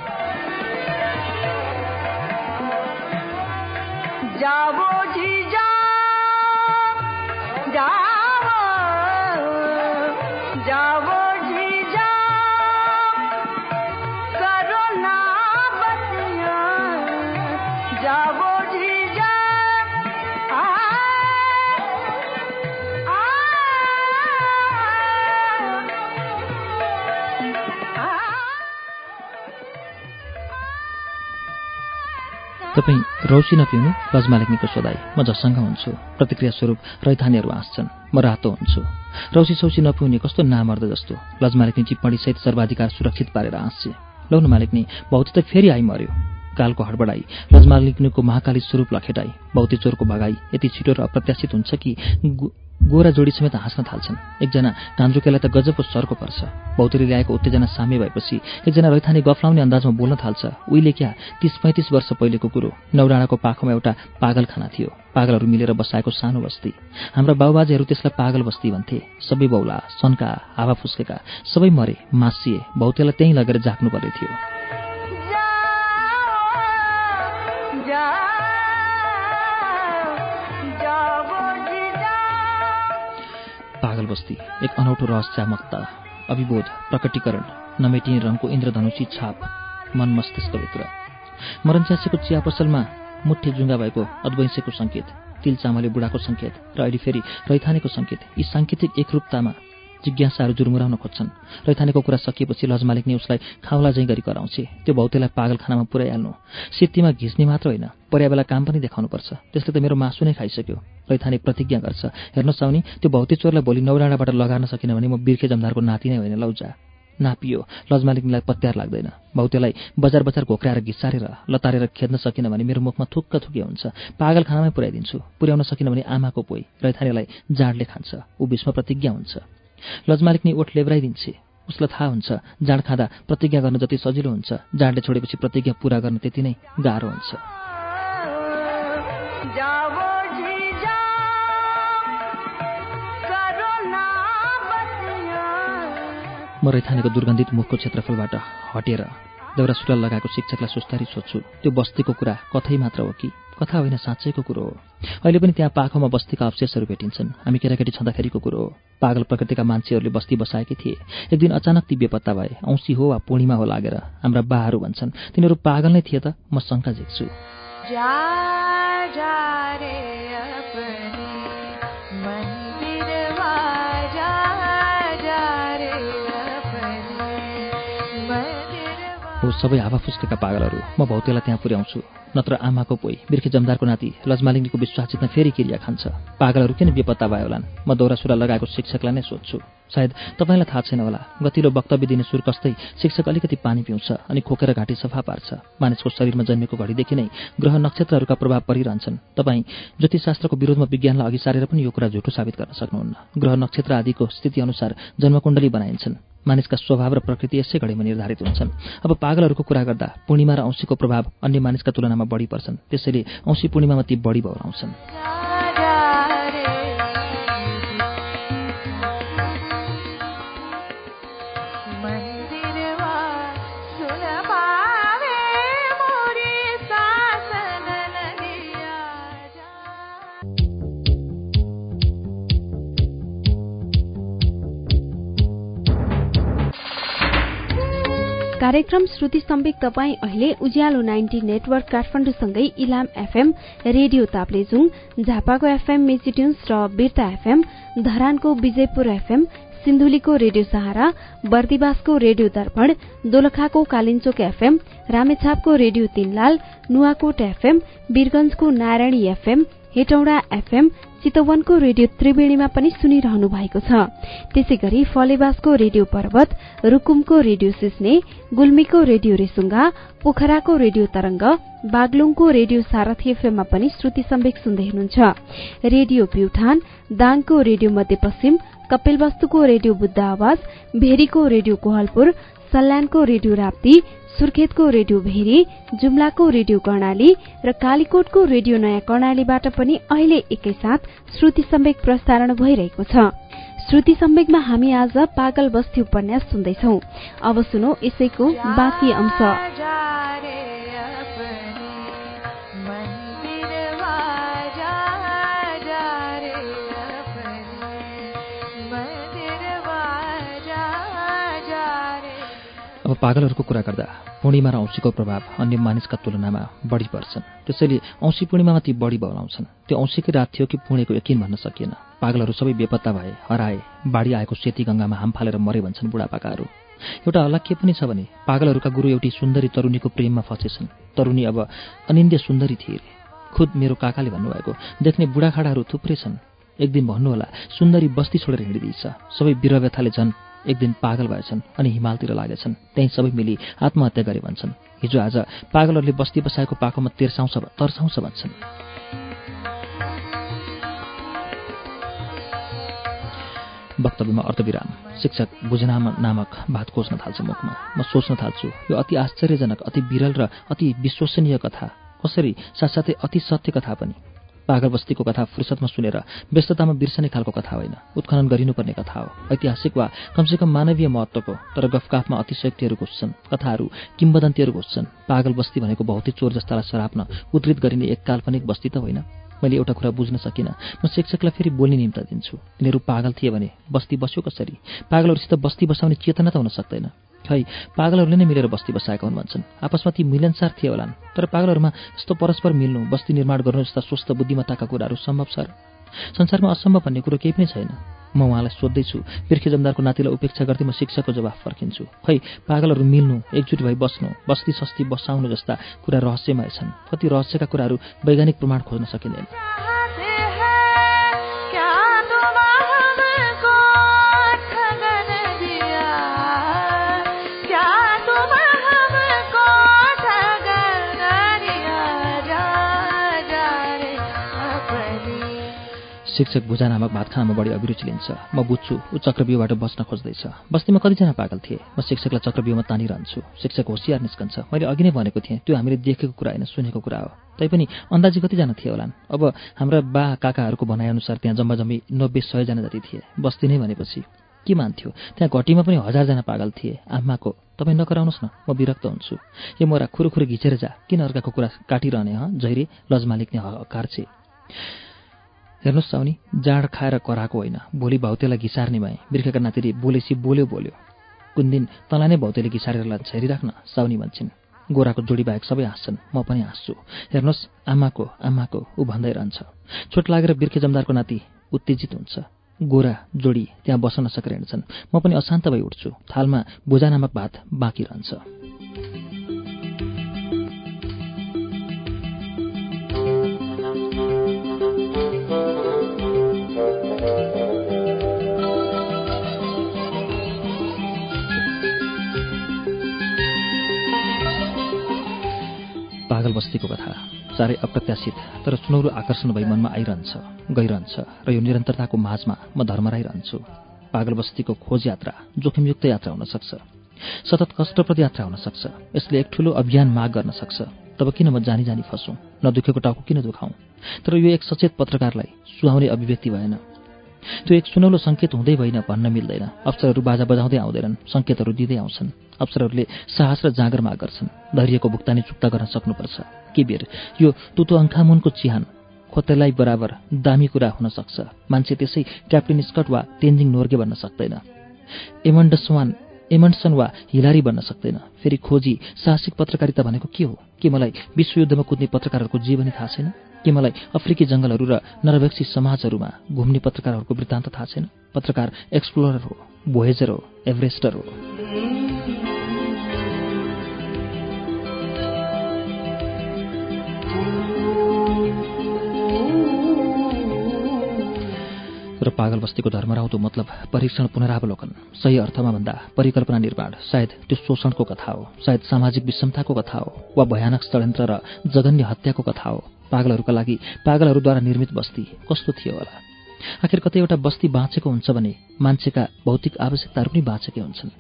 तपाईँ रौसी नपिउनु लजमालिग्नीको सोधाई। म झसङ्ग हुन्छु प्रतिक्रिया स्वरूप रैथानेहरू हाँस्छन् म रातो हुन्छु। रौसी सौसी नपिउने कस्तो नामर्द जस्तो। लजमालिग्नी टिप्पणीसहित सर्वाधिकार सुरक्षित पारेर हाँस्छे लौन मालिकनी भौती त फेरि आइमर्यो कालको हडबडाई लजमालिग्नीको महाकाली स्वरूप लखेटाई भौती चोरको भगाई यति छिटो र अप्रत्याशित हुन्छ कि गोरा जोडी समेत हाँस्न थाल्छन्। एकजना कान्द्रुकेलाई त गजबको सरको पर्छ। भौतेरी ल्याएको उत्तेजना साम्य भएपछि एकजना रैथाने गफलाउने अन्दाजमा बोल्न थाल्छ। उहिले क्या तिस पैँतिस वर्ष पहिलेको कुरो। नौडाँडाको पाखोमा एउटा पागलखाना थियो। पागलहरू मिलेर बसाएको सानो बस्ती। हाम्रा बाबुबाजेहरू त्यसलाई पागल बस्ती भन्थे। सबै बौला सन्का हावा फुस्केका सबै मरे मासिए भौतेलाई त्यहीँ लगेर जाग्नु पर्ने थियो। पागल बस्ती एक अनौठो रहस्यामकता अभिबोध प्रकटीकरण नमेटिने रङको इन्द्रधनुषी छाप मन मस्तिष्कभित्र मरनच्यासीको चिया पसलमा मुठे जुङ्गा भएको अद्वैंसेको सङ्केत तिल चामले बुढाको सङ्केत र अहिले फेरि रैथानेको सङ्केत यी साङ्केतिक एकरूपतामा जिज्ञासाहरू जुर्मुराउन खोज्छन्। रैथानेको कुरा सकिएपछि लजमालिक नै उसलाई खाउला झैँ गरी कराउँछे। त्यो भौतेलाई पागलखानामा पुर्याइहाल्नु। सित्तीमा घिच्ने मात्र होइन पर्या बेला काम पनि देखाउनुपर्छ। त्यसले त मेरो मासु नै खाइसक्यो। रैथाने प्रतिज्ञा गर्छ हेर्न चाउने त्यो भौते चोरलाई भोलि नौडाँडाबाट लगार्न सकिन भने म बिर्खे जमदारको नाति नै होइन लौजा नापियो। लजमालिकलाई पत्यार लाग्दैन। भौतेलाई बजार बजार घोक्राएर घिसारेर लतारेर खेद्न सकिन भने मेरो मुखमा थुक्क थुके हुन्छ। पागलखानामै पुर्याइदिन्छु। पुर्याउन सकिन भने आमाको पोइ। रैथानेलाई जाडले खान्छ। ऊ भीष्म प्रतिज्ञा हुन्छ। लजमालिक नै ओठ लेब्राइदिन्छे। उसलाई थाहा हुन्छ जाँड खाँदा प्रतिज्ञा गर्न जति सजिलो हुन्छ जाँडले छोडेपछि प्रतिज्ञा पुरा गर्न त्यति नै गाह्रो हुन्छ। म रैथानेको दुर्गन्धित मुखको क्षेत्रफलबाट हटेर देउरा सुरुवाल लगाएको शिक्षकलाई सुस्तारी सोध्छु त्यो बस्तीको कुरा कथै मात्र हो कि? कथा होइन साँच्चैको कुरो हो। अहिले पनि त्यहाँ पाखोमा बस्तीका अवशेषहरू भेटिन्छन्। हामी केटाकेटी छँदाखेरिको कुरो हो। पागल प्रकृतिका मान्छेहरूले बस्ती बसाएकै थिए। एक दिन अचानक ती बेपत्ता भए औँसी हो वा पूर्णिमा हो लागेर हाम्रा बाहरू भन्छन्। तिनीहरू पागल नै थिए त म शङ्का झिक्छु। सबै हावा फुस्केका पागलहरू। म भौतेलाई त्यहाँ पुर्याउँछु नत्र आमाको पोइ बिर्खे जमदारको नाति लजमालिनीको विश्वास जित्न फेरि क्रिया खान्छ। पागलहरू किन बेपत्ता भयो होलान्? म दौरासुरा लगाएको शिक्षकलाई नै सोध्छु। सायद तपाईँलाई थाहा छैन होला गतिलो वक्तव्य दिने सुर कस्तै शिक्षक अलिकति पानी पिउँछ अनि खोकेर घाँटी सफा पार्छ। मानिसको शरीरमा जन्मेको घडीदेखि नै ग्रह नक्षत्रहरूका प्रभाव परिरहन्छन्। तपाईँ ज्योतिषशास्त्रको विरोधमा विज्ञानलाई अघि सारेर पनि यो कुरा झुटो साबित गर्न सक्नुहुन्न। ग्रह नक्षत्र आदिको स्थिति अनुसार जन्मकुण्डली बनाइन्छन्। मानिसका स्वभाव र प्रकृति यसै घडीमा निर्धारित हुन्छन्। अब पागलहरूको कुरा गर्दा पूर्णिमा र औँसीको प्रभाव अन्य मानिसका तुलनामा बढी पर्छन्। त्यसैले औँसी पूर्णिमामा ती बढी बौराउँछन् कार्यक्रम श्रुति सम्वेक तपाईँ अहिले उज्यालो नाइन्टी नेटवर्क काठमाडौँसँगै इलाम एफएम रेडियो ताप्लेजुङ झापाको एफएम मेचिट्युन्स र बिर्ता एफएम धरानको विजयपुर एफएम सिन्धुलीको रेडियो सहारा बर्दिवासको रेडियो दर्पण दोलखाको कालिन्चोक एफएम रामेछापको रेडियो तीनलाल नुवाकोट एफएम वीरगंजको नारायणी एफएम हेटौडा एफएम चितवनको रेडियो त्रिवेणीमा पनि सुनिरहनु भएको छ। त्यसै गरी फलेवासको रेडियो पर्वत रूकुमको रेडियो सिस्ने गुल्मीको रेडियो रेसुङ्गा पोखराको रेडियो तरंग बागलुङको रेडियो सारथी एफएममा पनि श्रुति सम्वेक सुन्दै हुनुहुन्छ। रेडियो प्युठान दाङको रेडियो मध्यपश्चिम कपिलवस्तुको रेडियो बुद्ध आवाज भेरीको रेडियो कोहलपुर सल्यानको रेडियो राप्ती सुर्खेतको रेडियो भेरी जुम्लाको रेडियो कर्णाली र कालीकोटको रेडियो नयाँ कर्णालीबाट पनि अहिले एकैसाथ श्रुति सम्वेक प्रसारण भइरहेको छ। श्रुति सम्वेकमा हामी आज पागल बस्ती उपन्यास सुन्दैछौ। अब सुनौ यसैको बाँकी अंश। अब पागलहरूको कुरा गर्दा पूर्णिमा र औँसीको प्रभाव अन्य मानिसका तुलनामा बढी पर्छन्। त्यसैले औँसी पूर्णिमामा ती बढी बलाउँछन्। त्यो औँसीकै रात थियो कि पुणेको यकिन भन्न सकिएन। पागलहरू सबै बेपत्ता भए हराए बाढी आएको सेती गङ्गामा हाम फालेर मरे भन्छन् बुढापाकाहरू। एउटा अलग के पनि छ भने पागलहरूका गुरु एउटी सुन्दरी तरुणीको प्रेममा फँसेछन्। तरुणी अब अनिन्द्य सुन्दरी थिए खुद मेरो काकाले भन्नुभएको देख्ने बुढाखाडाहरू थुप्रै छन्। एक दिन भन्नुहोला सुन्दरी बस्ती छोडेर हिँडिदिएछ सबै बिरव्यथाले झन् एक दिन पागल भएछन् अनि हिमालतिर लागेछन्। त्यहीँ सबै मिली आत्महत्या गरे भन्छन्। हिजो आज पागलहरूले बस्ती बसाएको पाखोमा तेर्साउँछ तर्साउँछ भन्छन्। वक्तव्यमा अर्धविराम शिक्षक बुझनाम नामक भात खोज्न थाल्छ मुखमा। म सोच्न थाल्छु यो अति आश्चर्यजनक अति विरल र अति विश्वसनीय कथा। कसरी साथसाथै अति सत्य कथा पनि। पागल बस्तीको कथा फुर्सदमा सुनेर व्यस्ततामा बिर्सने खालको कथा होइन। उत्खनन गरिनुपर्ने कथा हो। ऐतिहासिक वा कमसेकम मानवीय महत्त्वको तर गफकाफमा अतिशक्तिहरू घुस्छन्। कथाहरू किम्बदन्तीहरू पागल बस्ती भनेको भौतिक चोर जस्तालाई सराप्न उद्धित गरिने एक काल्पनिक बस्ती त होइन। मैले एउटा कुरा बुझ्न सकिनँ। म शिक्षकलाई फेरि बोल्ने निम्ता दिन्छु। यिनीहरू पागल थिए भने बस्ती बस्यो कसरी? पागलहरूसित बस्ती बसाउने चेतना त हुन सक्दैन। खै पागलहरूले नै मिलेर बस्ती बसाएका हुन् भन्छन्। आपसमा ती मिलनसार थिए होलान्। तर पागलहरूमा यस्तो परस्पर मिल्नु बस्ती निर्माण गर्नु जस्ता स्वस्थ बुद्धिमत्ताका कुराहरू सम्भव छ संसारमा असम्भव भन्ने कुरो केही पनि छैन। म उहाँलाई सोध्दैछु बिर्खे जमदारको नातिलाई उपेक्षा गर्दै म शिक्षकको जवाफ फर्किन्छु। खै पागलहरू मिल्नु एकजुट भई बस्नु बस्ती सस्ती बसाउनु जस्ता कुरा रहस्यमय छन्। कति रहस्यका कुराहरू वैज्ञानिक प्रमाण खोज्न सकिँदैन। शिक्षक भुजा नामक भात खानामा बढी अभिरुचि लिन्छ। म बुझ्छु ऊ चक्रव्यूहबाट बस्न खोज्दैछ। बस्तीमा कतिजना पागल थिए? म शिक्षकलाई चक्रव्यूहमा तानिरहन्छु। शिक्षक होसियार निस्कन्छ। मैले अघि नै भनेको थिएँ त्यो हामीले देखेको कुरा होइन सुनेको कुरा हो। तैपनि अन्दाजी कतिजना थिए होलान्? अब हाम्रा बा काकाहरूको भनाइअनुसार त्यहाँ जम्मा जम्मी नब्बे सयजना जति थिए। बस्ती नै भनेपछि के मान्थ्यो? त्यहाँ घटीमा पनि हजारजना पागल थिए। आमाको तपाईँ नकराउनुहोस् न म विरक्त हुन्छु। यो मोरा खुरुखुरु घिचेर जा। किन अर्काको कुरा काटिरहने ह? जहिले लजमालिकने हकार छे। हेर्नुहोस् साउनी जाँड खाएर कराएको होइन। भोलि भाउतेलाई घिसार्ने भए। बिर्खेका नातिरी बोलेसी बोल्यो बोल्यो। कुन दिन तँलाई नै भाउतेले घिसारेर झेरिराख्न साउनी भन्छन्। गोराको जोडी बाहेक सबै हाँस्छन् म पनि हाँस्छु। हेर्नुहोस् आमाको आमाको ऊ भन्दै रहन्छ। चोट लागेर बिर्खे जमदारको नाति उत्तेजित हुन्छ। गोरा जोडी त्यहाँ बस्न नसकेर हिँड्छन्। म पनि अशान्त भई उठ्छु। थालमा बोजा नामक भात बाँकी रहन्छ। बस्तीको कथा साह्रै अप्रत्याशित तर सुनौरो आकर्षण भई मनमा आइरहन्छ गइरहन्छ र यो निरन्तरताको माझमा म धर्मराइरहन्छु पागल बस्तीको खोज यात्रा जोखिमयुक्त यात्रा हुन सक्छ। सतत कष्टप्रद यात्रा हुन सक्छ। यसले एक ठुलो अभियान माग गर्न सक्छ। तब किन म जानी जानी फसौँ नदुखेको टाउको किन दुखाउँ? तर यो एक सचेत पत्रकारलाई सुहाउने अभिव्यक्ति भएन। त्यो एक सुनौलो सङ्केत हुँदै होइन भन्न मिल्दैन। अफसरहरू बाजा बजाउँदै आउँदैनन् सङ्केतहरू दिँदै आउँछन्। अफसरहरूले साहस र जाँगर माग गर्छन्। धैर्यको भुक्तानी चुक्ता गर्न सक्नुपर्छ। के बेर यो तुतो अङ्खामुनको चिहान। खोतेलाई बराबर दामी कुरा हुन सक्छ। मान्छे त्यसै क्याप्टेन स्कट वा तेन्जिङ नोर्गे भन्न सक्दैन। एमन्डसवान एमन्डसन वा हिलारी बन्न सक्दैन। फेरि खोजी साहसिक पत्रकारिता भनेको के हो? के मलाई विश्वयुद्धमा कुद्ने पत्रकारहरूको जीवनी थाहा छैन? के मलाई अफ्रिकी जङ्गलहरू र नरभक्षी समाजहरूमा घुम्ने पत्रकारहरूको वृत्तान्त थाहा छैन? पत्रकार एक्सप्लोरर हो भोएजर हो एभरेस्टर हो। र पागल बस्तीको धर्मराउँदो मतलब परीक्षण पुनरावलोकन। सही अर्थमा भन्दा परिकल्पना निर्माण सायद त्यो शोषणको कथा हो सायद सामाजिक विषमताको कथा हो वा भयानक षड्यन्त्र र जघन्य हत्याको कथा हो। पागलहरूका लागि पागलहरूद्वारा निर्मित बस्ती कस्तो थियो होला? आखिर कतै एउटा बस्ती बाँचेको हुन्छ भने मान्छेका भौतिक आवश्यकताहरू पनि बाँचेकै हुन्छन्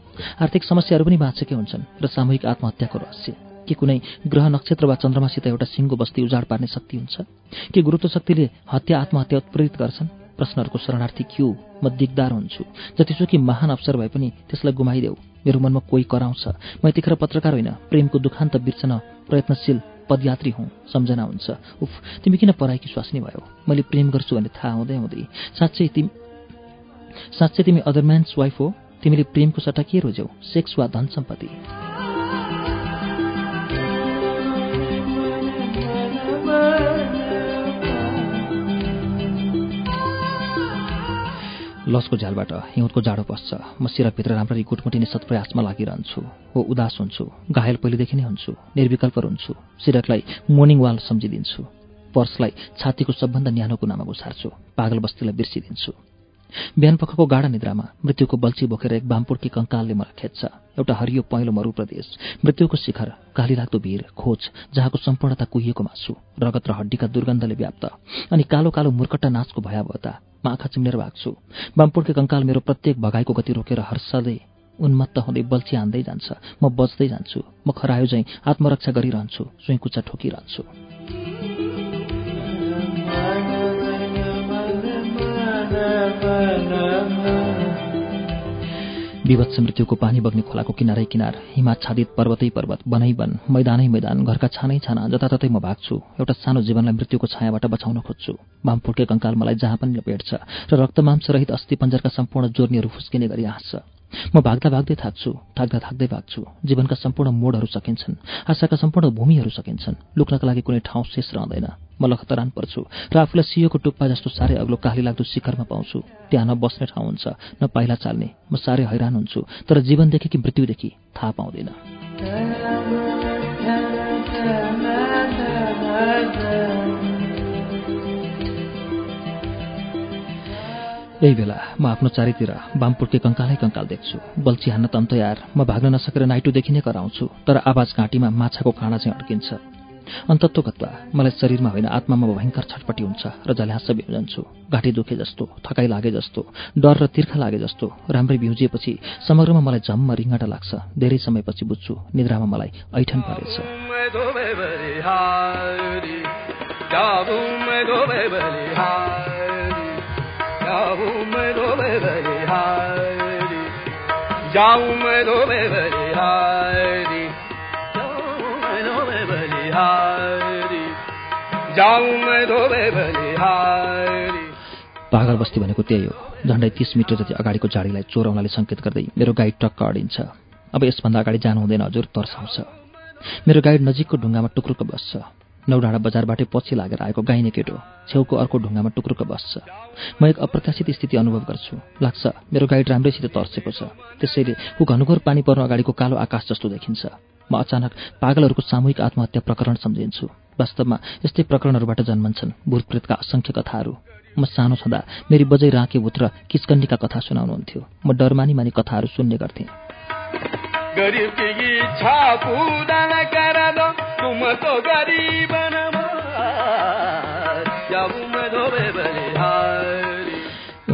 आर्थिक समस्याहरू पनि बाँचेकै हुन्छन् र सामूहिक आत्महत्याको रहस्य। के कुनै ग्रह नक्षत्र वा चन्द्रमासित एउटा सिङ्गो बस्ती उजाड पार्ने शक्ति हुन्छ? के गुरुत्व शक्तिले हत्या आत्महत्या उत्प्रेरित गर्छन्? प्रश्नहरूको शरणार्थी क्यू? म दिगदार हुन्छु। जतिसुकै महान अवसर भए पनि त्यसलाई गुमाइदेऊ। मेरो मनमा कोही कराउँछ। म यतिखेर पत्रकार होइन। प्रेमको दुखान्त बिर्सन प्रयत्नशील पदयात्री हुँ। सम्झना हुन्छ। उफ तिमी किन पराएकी स्वास्नी भयो? मैले प्रेम गर्छु भन्ने थाहा हुँदै हुँदै। साँच्चै तिमी साँच्चै तिमी अदरम्यान्स वाइफ हो। तिमीले प्रेमको सट्टा के रोज्यौ? सेक्स वा धन सम्पत्ति। लसको झ्यालबाट हिउँदको जाडो पस्छ। म सिरभित्र राम्ररी गुटमुटिने सत्प्रयासमा लागिरहन्छु हो उदास हुन्छु घायल पहिलेदेखि नै हुन्छु निर्विकल्प हुन्छु सिरकलाई मोर्निङ वाल सम्झिदिन्छु पर्सलाई छातीको सबभन्दा न्यानो कुनामा घुसार्छु पागल बस्तीलाई बिर्सिदिन्छु। बिहान पखको गाढा निद्रामा मृत्युको बल्छी बोकेर एक बामपुर्की कङ्कालले मलाई खेज्छ एउटा हरियो पहेँलो मरु प्रदेश मृत्युको शिखर लाग्दो भिर खोज जहाँको सम्पूर्णता कुहिएको मासु रगत र हड्डीका दुर्गन्धले व्याप्त अनि कालो कालो मुर्कट्टा नाचको भयावहता। आँखा चिम्नेर भाग्छु बामपुर्के कङ्काल मेरो प्रत्येक भगाइको गति रोकेर हर्षदै उन्मत्त हुँदै बल्छी हान्दै जान्छ। म बच्दै जान्छु। म खरायो झैँ आत्मरक्षा गरिरहन्छु। सुइँकुच्चा ठोकिरहन्छु। विभत्स मृत्युको पानी बग्ने खोलाको किनारै किनार हिमाच्छादित पर्वतै पर्वत बनै बन मैदानै मैदान घरका छानै छाना जताततै म भाग्छु। एउटा सानो जीवनलाई मृत्युको छायाबाट बचाउन खोज्छु। फुर्के कङ्काल मलाई जहाँ पनि भेट्छ र रक्तमांसरहित अस्थि पञ्जरका सम्पूर्ण जोर्नीहरू फुस्किने गरी हाँस्छ। म भाग्दा भाग्दै थाक्छु थाक्दा थाक्दै भाग्छु जीवनका सम्पूर्ण मोडहरू सकिन्छन् आशाका सम्पूर्ण भूमिहरू सकिन्छन् लुक्नका लागि कुनै ठाउँ शेष रहँदैन म लखतरान पर्छु र आफूलाई सियोको टुप्पा जस्तो साह्रै अग्लो काली लाग्दो शिखरमा पाउँछु त्यहाँ न बस्ने ठाउँ हुन्छ न पाइला चाल्ने म साह्रै हैरान हुन्छु तर जीवनदेखि कि मृत्युदेखि थाहा पाउँदैन यही बेला म आफ्नो चारैतिर बामपुर्के कङ्कालै कङ्काल देख्छु बल्छी हान्न तन्त यार म भाग्न नसकेर नाइटोदेखि नै कराउँछु तर आवाज घाँटीमा माछाको काँडा चाहिँ अड्किन्छ अन्तत्वगत्वा मलाई शरीरमा होइन आत्मामा भयङ्कर छटपट्टि हुन्छ र झल्यास बिउजन्छु घाँटी दुखे जस्तो थकाइ लागे जस्तो डर र तिर्खा लागे जस्तो राम्रै बिउजिएपछि समग्रमा मलाई झम्म रिङ्गटा लाग्छ धेरै समयपछि बुझ्छु निद्रामा मलाई ऐठन परेछ पागल बस्ती भनेको त्यही हो। झन्डै तिस मिटर जति अगाडिको झाडीलाई चोराउनाले सङ्केत गर्दै मेरो गाइड टक्क अडिन्छ। अब यसभन्दा अगाडि जानु हुँदैन हजुर तर्साउँछ। मेरो गाइड नजिकको ढुङ्गामा टुक्रुक बस्छ। नौडाँडा बजारबाटै पछि लागेर आएको गाइने केटो छेउको अर्को ढुङ्गामा टुक्रुक बस्छ। म एक अप्रत्याशित स्थिति अनुभव गर्छु। लाग्छ मेरो गाइड राम्रैसित तर्सेको छ। त्यसैले ऊ घनघोर पानी पर्नु अगाडिको कालो आकाश जस्तो देखिन्छ। म अचानक पागलहरूको सामूहिक आत्महत्या प्रकरण सम्झिन्छु। वास्तवमा यस्तै प्रकरणहरूबाट जन्मन्छन् भूतप्रेतका असङ्ख्य कथाहरू। म सानो छँदा मेरी बजै राँके भूत र किचकण्डीका कथा सुनाउनुहुन्थ्यो। म डरमानी मानी कथाहरू सुन्ने गर्थेँ।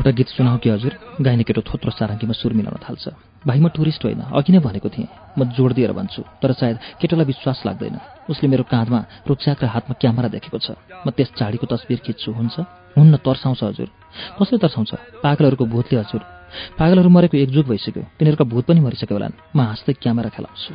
एउटा गीत सुनाऊ कि हजुर? गाइने केटो थोत्रो सारङ्गीमा सुर मिलाउन थाल्छ। भाइ म टुरिस्ट होइन अघि नै भनेको थिएँ। म जोड दिएर भन्छु तर सायद केटोलाई विश्वास लाग्दैन। उसले मेरो काँधमा रुचाक र हातमा क्यामेरा देखेको छ। म त्यस चाडीको तस्बिर खिच्छु हुन्छ? हुन्न तर्साउँछ हजुर। कसले तर्साउँछ? पागलहरूको भूतले हजुर। पागलहरू मरेको एकजुट भइसक्यो। तिनीहरूका भूत पनि मरिसक्यो होला। म हाँस्दै क्यामेरा खेलाउँछु।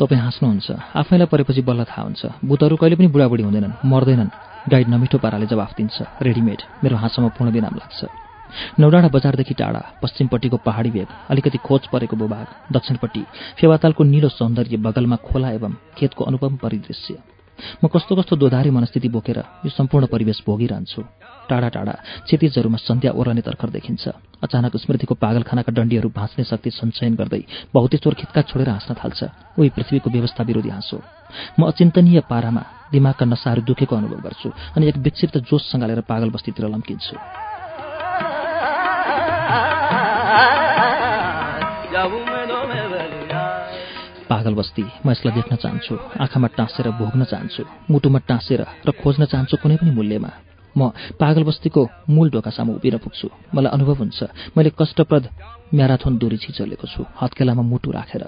तपाईँ हाँस्नुहुन्छ। आफैलाई परेपछि बल्ल थाहा हुन्छ। भूतहरू कहिले पनि बुढाबुढी हुँदैनन् मर्दैनन्। गाइड नमिठो पाराले जवाफ दिन्छ। रेडिमेड मेरो हाँसोमा पूर्ण विराम लाग्छ। नौडाँडा बजारदेखि टाढा पश्चिमपट्टिको पहाडी भेग अलिकति खोज परेको भूभाग दक्षिणपट्टि फेवातालको निलो सौन्दर्य बगलमा खोला एवं खेतको अनुपम परिदृश्य। म कस्तो कस्तो दोधारी मनस्थिति बोकेर यो सम्पूर्ण परिवेश भोगिरहन्छु। टाढा टाढा क्षतिजहरूमा सन्ध्या ओर्ने तर्खर देखिन्छ। अचानक स्मृतिको पागलखानाका डन्डीहरू भाँच्ने शक्ति सञ्चयन गर्दै चोर खित्का छोडेर हाँस्न थाल्छ। उही पृथ्वीको व्यवस्था विरोधी हाँसो। म अचिन्तनीय पारामा दिमागका नसाहरू दुखेको अनुभव गर्छु अनि एक विक्षिप्त जोससँग लिएर पागल बस्तीतिर लम्किन्छु। पागल बस्ती। म यसलाई देख्न चाहन्छु आँखामा टाँसेर भोग्न चाहन्छु मुटुमा टाँसेर र खोज्न चाहन्छु कुनै पनि मूल्यमा। म पागल बस्तीको मूल ढोकासम्म उभिन पुग्छु। मलाई अनुभव हुन्छ मैले कष्टप्रद म्याराथोन दूरी छिचोलेको छु। हत्केलामा मुटु राखेर।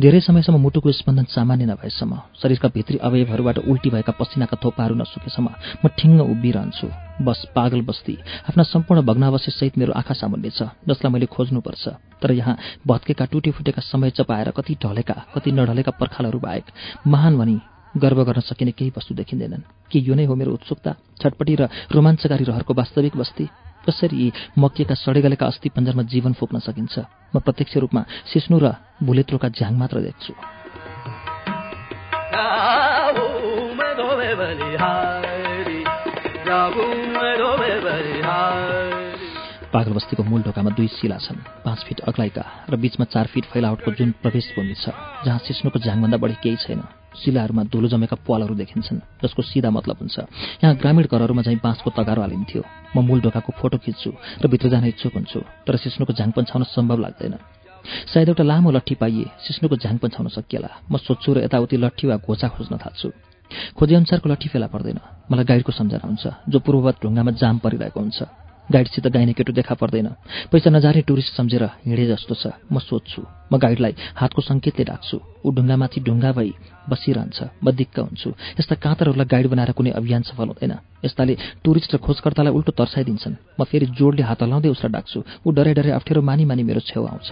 धेरै समयसम्म मुटुको स्पन्दन सामान्य नभएसम्म शरीरका भित्री अवयवहरूबाट उल्टी भएका पसिनाका थोपाहरू नसुकेसम्म म ठिङ्ग उभिरहन्छु। बस पागल बस्ती आफ्ना सम्पूर्ण भग्नावशेषसहित मेरो आँखा सामुन्ने छ जसलाई मैले खोज्नुपर्छ। तर यहाँ भत्केका टुटे फुटेका समय चपाएर कति ढलेका कति नढलेका पर्खालहरू बाहेक महान भनी गर्व गर्न सकिने केही वस्तु देखिँदैनन्। के यो नै हो मेरो उत्सुकता छटपटी र रोमाञ्चकारी रहरको वास्तविक बस्ती? कसरी यी मकिएका सडेगलेका अस्थि पञ्जरमा जीवन फुक्न सकिन्छ? म प्रत्यक्ष रूपमा सिस्नु र भुलेत्रोका झ्याङ मात्र देख्छु। पागल बस्तीको मूल ढोकामा दुई शिला छन् पाँच फिट अग्लाइका र बिचमा चार फिट फैलावटको जुन प्रवेश भूमि छ जहाँ सिस्नुको झ्याङभन्दा बढी केही छैन। शिलाहरूमा धुलो जमेका पालहरू देखिन्छन् जसको सिधा मतलब हुन्छ यहाँ ग्रामीण घरहरूमा चाहिँ बाँसको तगारो हालिन्थ्यो। म मूल ढोकाको फोटो खिच्छु र भित्र जान इच्छुक हुन्छु तर सिस्नुको झाङ पन्छाउन सम्भव लाग्दैन। सायद एउटा लामो लट्ठी पाइए सिस्नुको झाङ पन्छाउन सकिएला। म सोध्छु र यताउति लट्ठी वा घोचा खोज्न थाल्छु। खोजेअनुसारको लट्ठी फेला पर्दैन। मलाई गाइडको सम्झना हुन्छ जो पूर्ववत ढुङ्गामा जाम परिरहेको हुन्छ। गाइडसित गाइने केटो देखा पर्दैन। पैसा नजाने टुरिस्ट सम्झेर हिँडे जस्तो छ। म सोध्छु म गाइडलाई हातको सङ्केतले डाक्छु ऊ ढुङ्गामाथि ढुङ्गा भई बसिरहन्छ। म दिक्क हुन्छु। यस्ता काँतरहरूलाई गाइड बनाएर कुनै अभियान सफल हुँदैन। यस्ताले टुरिस्ट र खोजकर्तालाई उल्टो तर्साइदिन्छन्। म फेरि जोडले हात हलाउँदै उसलाई डाक्छु। ऊ डरे डरे अप्ठ्यारो मानी मानी मेरो छेउ आउँछ।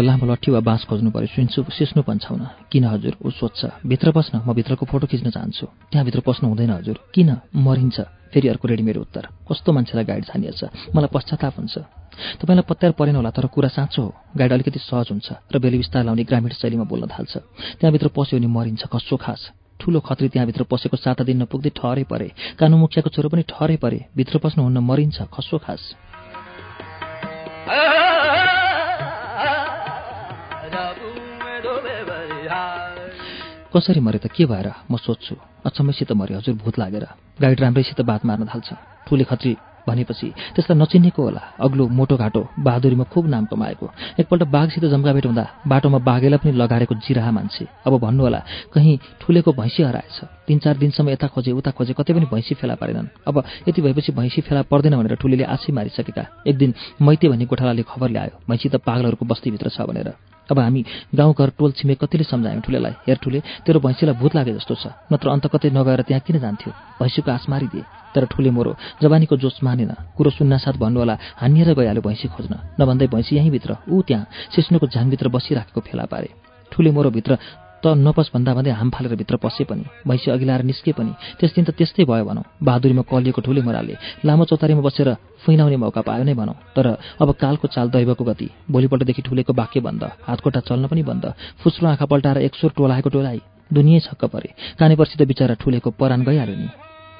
एउटा लामो लट्ठी वा बाँस खोज्नु पर्यो सुन्छु सिस्नु पन्छाउन किन हजुर? ऊ सोध्छ। भित्र पस्न म भित्रको फोटो खिच्न चाहन्छु। त्यहाँभित्र पस्नु हुँदैन हजुर। किन? मरिन्छ। फेरि अर्को रेडी मेरो उत्तर। कस्तो मान्छेलाई गाइड छानिएछ? मलाई पश्चाताप हुन्छ। तपाईँलाई पत्यार परेन होला तर कुरा साँचो हो। गाइड अलिकति सहज हुन्छ। र बेली विस्तार लाउने ग्रामीण शैलीमा बोल्न थाल्छ। त्यहाँभित्र पस्यो भने मरिन्छ कसो खास? ठुलो खत्री त्यहाँभित्र पसेको साता दिन नपुग्दै ठहरै परे। कानु मुखियाको छोरो पनि ठहरै परे। भित्र पस्नुहुन्न मरिन्छ खसो? खास कसरी मरे त के भएर? म सोध्छु। अचम्मैसित मरे हजुर भूत लागेर। गाइड राम्रैसित बात मार्न थाल्छ। ठुले खत्री भनेपछि त्यसलाई नचिनेको होला। अग्लो मोटो घाटो बहादुरीमा खुब नाम कमाएको। एकपल्ट बाघसित जम्काभेट हुँदा बाटोमा बाघेलाई पनि लगाएको जिराहा मान्छे। अब भन्नु होला कहीँ ठुलेको भैँसी हराएछ। तिन चार दिनसम्म यता खोजे उता खोजे कतै पनि भैँसी फेला पारेनन्। अब यति भएपछि भैँसी फेला पर्दैन भनेर ठुलेले आशै मारिसकेका। एक दिन मैते भन्ने गोठालाले खबर ल्यायो भैँसी त पागलहरूको बस्तीभित्र छ भनेर। अब हामी गाउँघर टोल छिमेक कतिले सम्झायौँ ठुलेलाई? हेर ठुले तेरो भैँसीलाई भूत लागे जस्तो छ। नत्र अन्त कतै नगएर त्यहाँ किन जान्थ्यो? भैँसीको आश मारिदिए। तर ठुले मोरो जवानीको जोस मानेन। कुरो सुन्नासाथ भन्नुहोला हानिएर गइहाल्यो भैँसी खोज्न। नभन्दै भैँसी यहीँभित्र ऊ त्यहाँ सिस्नुको झाङभित्र बसिराखेको फेला पारे। ठुले मोरोभित्र त नपस भन्दा भन्दै हाम फालेर भित्र पसे पनि भैँसी अघि लाएर निस्के पनि। त्यस दिन त त्यस्तै भयो भनौँ। बहादुरीमा कलिएको ठुले मोराले लामो चौतारीमा बसेर फुइनाउने मौका पायो नै भनौँ। तर अब कालको चाल दैवको गति भोलिपल्टदेखि ठुलेको बाक्य बन्द हातकोटा चल्न पनि बन्द फुस्रो आँखा पल्टाएर एकसोर टोलाएको टोलाइ दुनियाँ छक्क परे। कानेपर्सित बिचरा ठुलेको परान गइहाल्यो नि।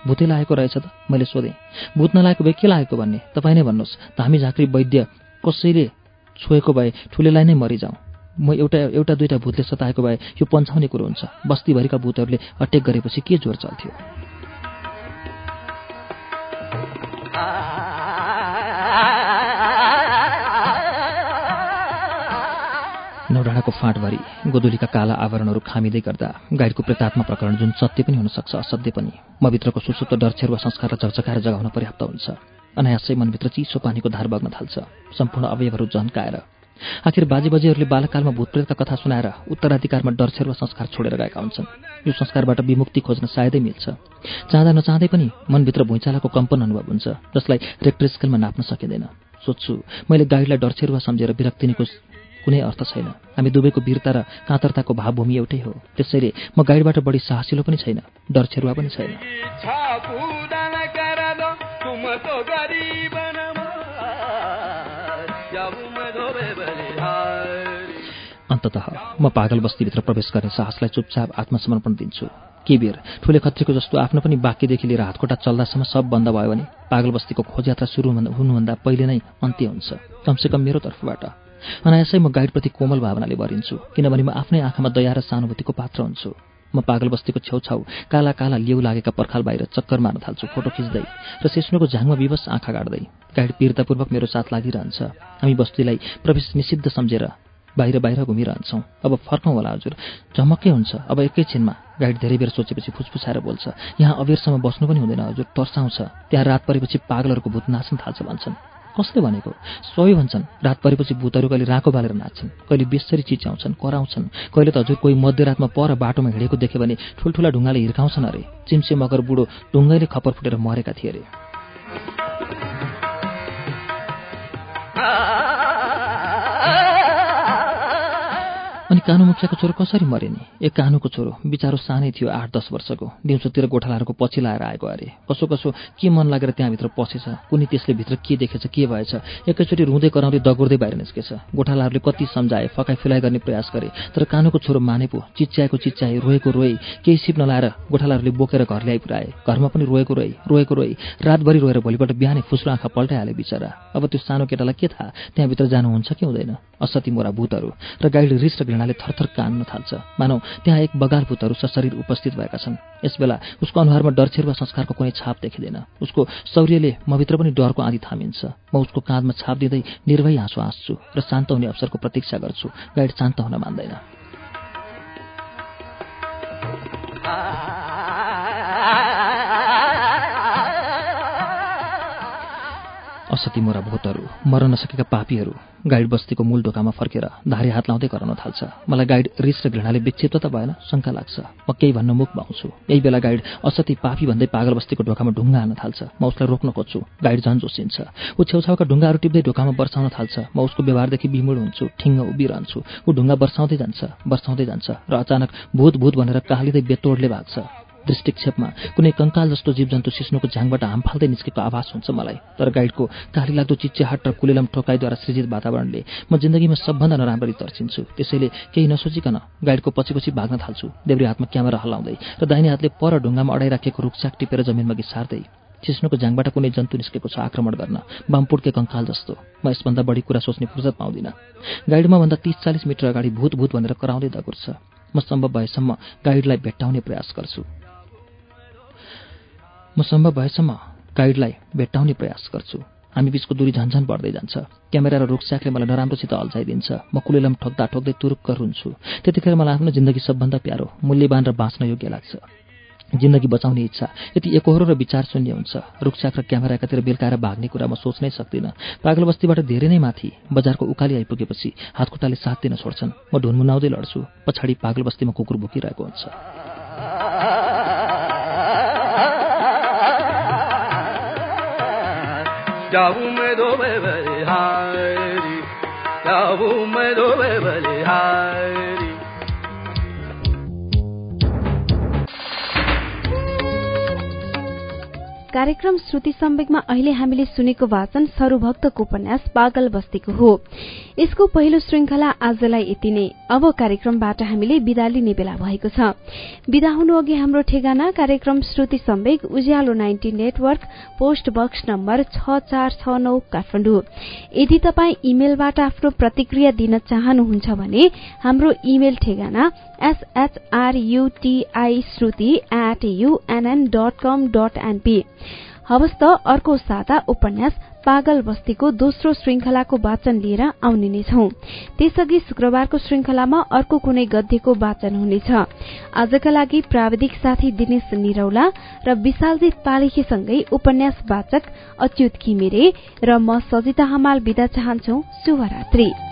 भूतै लागेको रहेछ त मैले सोधेँ। भूत नलागेको भए के लागेको भन्ने? तपाईँ नै भन्नुहोस्। धामी झाँक्री वैद्य कसैले छोएको भए ठुलेलाई नै मरिजाउँ। म एउटा एउटा दुईवटा भूतले सताएको भए यो पन्छाउने कुरो हुन्छ। बस्तीभरिका भूतहरूले अट्याक गरेपछि के जोर चल्थ्यो? नौडाँडाको फाँटभरि गोदुलीका काला आवरणहरू खामिँदै गर्दा गाइडको प्रेतात्मा प्रकरण जुन सत्य पनि हुनसक्छ असत्य पनि। म भित्रको सुसुप्त डरछेर वा संस्कारलाई झकझकाएर जगाउन पर्याप्त हुन्छ। अनायासै मनभित्र चिसो पानीको धार बग्न थाल्छ। सम्पूर्ण अवयवहरू झन्काएर आखिर बाजे बजेहरूले बालकालमा भूतप्रेतका कथा सुनाएर उत्तराधिकारमा डरछेर संस्कार छोडेर गएका हुन्छन्। यो संस्कारबाट विमुक्ति खोज्न सायदै मिल्छ। चाहँदा नचाहँदै पनि मनभित्र भुइँचालाको कम्पन अनुभव हुन्छ जसलाई रेक्टर नाप्न सकिँदैन। सोध्छु मैले गाइडलाई डरछेरुवा सम्झेर विरक्तिनीको कुनै अर्थ छैन। हामी दुवैको वीरता र काँतरताको भावभूमि एउटै हो। त्यसैले म गाइडबाट बढी साहसिलो पनि छैन डरछेरुवा पनि छैन। अन्तत म पागल बस्तीभित्र प्रवेश गर्ने साहसलाई चुपचाप आत्मसमर्पण दिन्छु। के बेर ठुले खत्रीको जस्तो आफ्नो पनि बाँकीदेखि लिएर हातकोटा चल्दासम्म सब बन्द भयो भने पागल बस्तीको खोजयात्रा सुरु हुनुभन्दा पहिले नै अन्त्य हुन्छ। कमसेकम मेरो तर्फबाट। अनायासै म गाइडप्रति कोमल भावनाले भरिन्छु किनभने म आफ्नै आँखामा दया र सानुभूतिको पात्र हुन्छु। म पागल बस्तीको छेउछाउ काला काला लेउ लागेका पर्खाल बाहिर चक्कर मार्न थाल्छु फोटो खिच्दै र सिस्नोको झाङमा विवश आँखा गाड्दै। गाइड पीरतापूर्वक मेरो साथ लागिरहन्छ। हामी बस्तीलाई प्रवेश निषिद्ध सम्झेर बाहिर बाहिर घुमिरहन्छौँ। अब फर्कौँ होला हजुर। झमक्कै हुन्छ। अब एकैछिनमा गाइड धेरै बेर सोचेपछि फुसफुसाएर बोल्छ। यहाँ अबेरसम्म बस्नु पनि हुँदैन हजुर। तर्साउँछ। त्यहाँ रात परेपछि पागलहरूको भूत नाच्न थाल्छ भन्छन्। कसले भनेको? सबै भन्छन्। रात परेपछि भूतहरू कहिले राको बालेर नाच्छन्। कहिले बेसरी चिच्याउँछन् कराउँछन्। कहिले त हजुर कोही मध्यरातमा पर बाटोमा हिँडेको देख्यो भने ठुल्ठुला ढुङ्गाले हिर्काउँछन् अरे। चिम्से मगर बुढो ढुङ्गैले खपर फुटेर मरेका थिए अरे। कानु मुखियाको छोरो कसरी मरे नि एक कानुको छोरो बिचारो सानै थियो आठ दस वर्षको। दिउँसोतिर गोठालाहरूको पछि लाएर आएको अरे। कसो कसो के मन लागेर त्यहाँभित्र पसेछ? कुनै त्यसले भित्र के देखेछ के भएछ? एकैचोटि रुँदै कराउँदै दगुर्दै बाहिर निस्केछ। गोठालाहरूले कति सम्झाए फकाइ फिलाइ गर्ने प्रयास गरे। तर कानुको छोरो माने पो चिच्याएको चिच्याए रोएको रोए केही सिप नलाएर गोठालाहरूले बोकेर घर ल्याइ पुऱ्याए घरमा पनि रोएको रोए रोएको रोए। रातभरि रोएर भोलिपल्ट बिहानै फुस्रो आँखा पल्टाइहाले बिचरा। अब त्यो सानो केटालाई के थाहा? त्यहाँभित्र जानुहुन्छ कि हुँदैन? असती मोरा भूतहरू। र गाइड रिस र घृणाले थरथर कान्न थाल्छ। मानौ त्यहाँ एक बगाल भूतहरू सशरीर उपस्थित भएका छन्। यसबेला उसको अनुहारमा डरछेर वा संस्कारको कुनै छाप देखिँदैन। उसको शौर्यले मभित्र पनि डरको आँधी थामिन्छ। म उसको काँधमा छाप दिँदै निर्भय हाँसो हाँस्छु र शान्त हुने अवसरको प्रतीक्षा गर्छु। गाइड शान्त हुन मान्दैन। असती मोरा भूतहरू मर्न नसकेका पापीहरू गाइड बस्तीको मूल ढोकामा फर्केर धारे हात लाउँदै कराउन थाल्छ। मलाई गाइड रिस र घृणाले विक्षिप्त त भएन शङ्का लाग्छ। म केही भन्न मुख भाउँछु यही बेला गाइड असती पापी भन्दै पागल बस्तीको ढोकामा ढुङ्गा हान्न थाल्छ। म उसलाई रोक्न खोज्छु। गाइड झन् जोसिन्छ। ऊ छेउछाउका ढुङ्गाहरू टिप्दै ढोकामा वर्षाउन थाल्छ। म उसको व्यवहारदेखि बिमुड हुन्छु ठिङ्ग उभिरहन्छु। ऊ ढुङ्गा वर्षाउँदै जान्छ वर्षाउँदै जान्छ र अचानक भूत भूत भनेर कालिँदै बेतोडले भाग्छ। दृष्टिक्षेपमा कुनै कङ्काल जस्तो जीवजन्तु सिस्नोको झाङबाट हाम फाल्दै निस्केको आभास हुन्छ मलाई। तर गाइडको काली लाग्दो चिच्याहाट र कुलेलम ठोकाइद्वारा सृजित वातावरणले म जिन्दगीमा सबभन्दा नराम्ररी तर्सिन्छु। त्यसैले केही नसोचिकन गाइडको पछि पछि भाग्न थाल्छु। देब्रे हातमा क्यामेरा हल्लाउँदै र दाहिने हातले पर ढुङ्गामा अडाइराखेको रुखसाक टिपेर जमिनमा घिसार्दै सिस्नोको झाङबाट कुनै जन्तु निस्केको छ आक्रमण गर्न बामपुड्के कङ्काल जस्तो। म यसभन्दा बढी कुरा सोच्ने फुर्सद पाउँदिनँ। गाइडमा भन्दा तिस चालिस मिटर अगाडि भूत भूत भनेर कराउँदै दगुर्छ। म सम्भव भएसम्म गाइडलाई भेट्टाउने प्रयास गर्छु। म सम्भव भएसम्म गाइडलाई भेट्टाउने प्रयास गर्छु। हामी बिचको दूरी झन्झन बढ्दै जान्छ। क्यामेरा र रुखस्याकले मलाई नराम्रोसित अल्झाइदिन्छ। म कुलेलम ठोक्दा ठोक्दै तुरुक्क रुन्छु। त्यतिखेर मलाई आफ्नो जिन्दगी सबभन्दा प्यारो मूल्यवान र बाँच्न योग्य लाग्छ। जिन्दगी बचाउने इच्छा यति एकहोरो र विचार शून्य हुन्छ। रुखसाक र क्यामेरा एकातिर बेलकाएर भाग्ने कुरा म सोच्नै सक्दिनँ। पागल बस्तीबाट धेरै नै माथि बजारको उकाली आइपुगेपछि हातखुट्टाले साथ दिन छोड्छन्। म ढुनमुनाउँदै लड्छु। पछाडि पागल बस्तीमा कुकुर भुकिरहेको हुन्छ। में दो बलिहारी जाऊ में दो बलिहारी कार्यक्रम श्रुति सम्वेकमा अहिले हामीले सुनेको वाचन सरूभक्तको उपन्यास पागल बस्तीको हो। यसको पहिलो श्रृंखला आजलाई यति नै। अब कार्यक्रमबाट हामीले विदा लिने बेला भएको छ। विदा हुनु अघि हाम्रो ठेगाना कार्यक्रम Shruti Samvek Ujyalo ninety network post box number छ चार छ नौ काठमाडौँ। यदि तपाई इमेलबाट आफ्नो प्रतिक्रिया दिन चाहनुहुन्छ भने हाम्रो इमेल ठेगाना एसएचआरयुटीआई श्रुति एट डट त अर्को साता उपन्यास पागल बस्तीको दोस्रो श्रृंखलाको वाचन लिएर आउने नै छौं। त्यसअघि शुक्रबारको श्रृंखलामा अर्को कुनै गद्यको वाचन हुनेछ। आजका लागि प्राविधिक साथी दिनेश निरौला र विशालजित पालेखीसँगै उपन्यास वाचक अच्युत घिमिरे र म सजिता हमाल विदा चाहन्छौ। शुभरात्री।